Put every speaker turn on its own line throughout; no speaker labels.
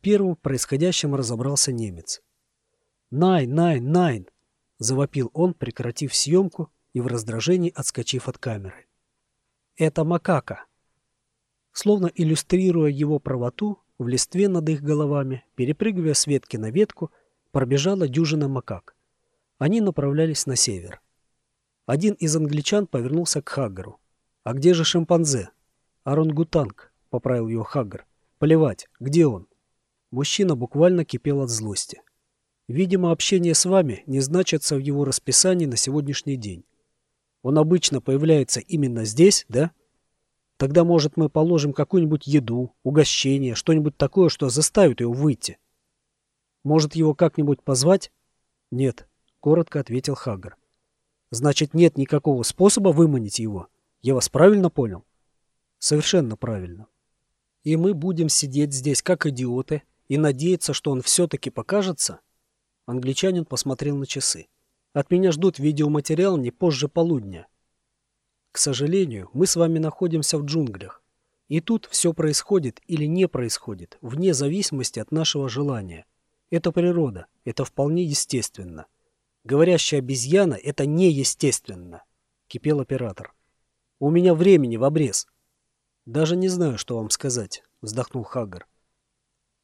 Первым в происходящем разобрался немец. «Найн, найн, найн!» – завопил он, прекратив съемку и в раздражении отскочив от камеры. «Это макака!» Словно иллюстрируя его правоту, в листве над их головами, перепрыгивая с ветки на ветку, пробежала дюжина макак. Они направлялись на север. Один из англичан повернулся к Хаггару. «А где же шимпанзе?» «Орангутанг», — поправил его Хаггар. «Плевать, где он?» Мужчина буквально кипел от злости. Видимо, общение с вами не значится в его расписании на сегодняшний день. Он обычно появляется именно здесь, да? Тогда, может, мы положим какую-нибудь еду, угощение, что-нибудь такое, что заставит его выйти. Может, его как-нибудь позвать? Нет, коротко ответил Хаггар. Значит, нет никакого способа выманить его. Я вас правильно понял? Совершенно правильно. И мы будем сидеть здесь, как идиоты, и надеяться, что он все-таки покажется? Англичанин посмотрел на часы. От меня ждут видеоматериал не позже полудня. К сожалению, мы с вами находимся в джунглях. И тут все происходит или не происходит, вне зависимости от нашего желания. Это природа, это вполне естественно. Говорящая обезьяна – это неестественно, кипел оператор. У меня времени в обрез. Даже не знаю, что вам сказать, вздохнул Хаггар.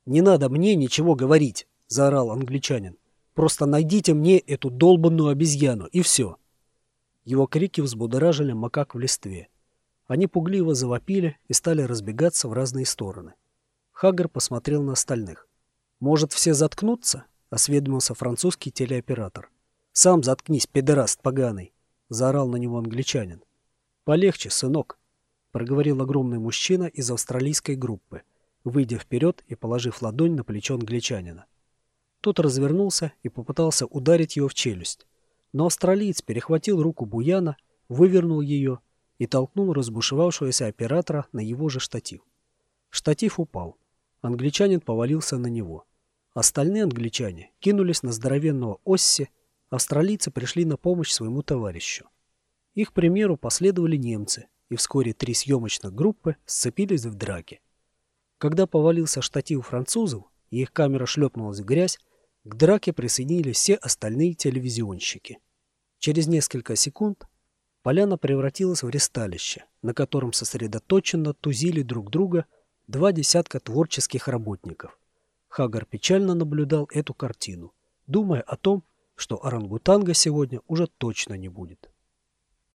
Не надо мне ничего говорить, заорал англичанин. Просто найдите мне эту долбанную обезьяну, и все. Его крики взбудоражили макак в листве. Они пугливо завопили и стали разбегаться в разные стороны. Хаггар посмотрел на остальных. «Может, все заткнуться?» — осведомился французский телеоператор. «Сам заткнись, педераст поганый!» — заорал на него англичанин. «Полегче, сынок!» — проговорил огромный мужчина из австралийской группы, выйдя вперед и положив ладонь на плечо англичанина. Тот развернулся и попытался ударить его в челюсть. Но австралиец перехватил руку Буяна, вывернул ее и толкнул разбушевавшегося оператора на его же штатив. Штатив упал. Англичанин повалился на него. Остальные англичане кинулись на здоровенного Осси, австралийцы пришли на помощь своему товарищу. Их примеру последовали немцы, и вскоре три съемочных группы сцепились в драке. Когда повалился штатив французов, и их камера шлепнулась в грязь, к драке присоединились все остальные телевизионщики. Через несколько секунд поляна превратилась в ресталище, на котором сосредоточенно тузили друг друга два десятка творческих работников. Хагар печально наблюдал эту картину, думая о том, что орангутанга сегодня уже точно не будет.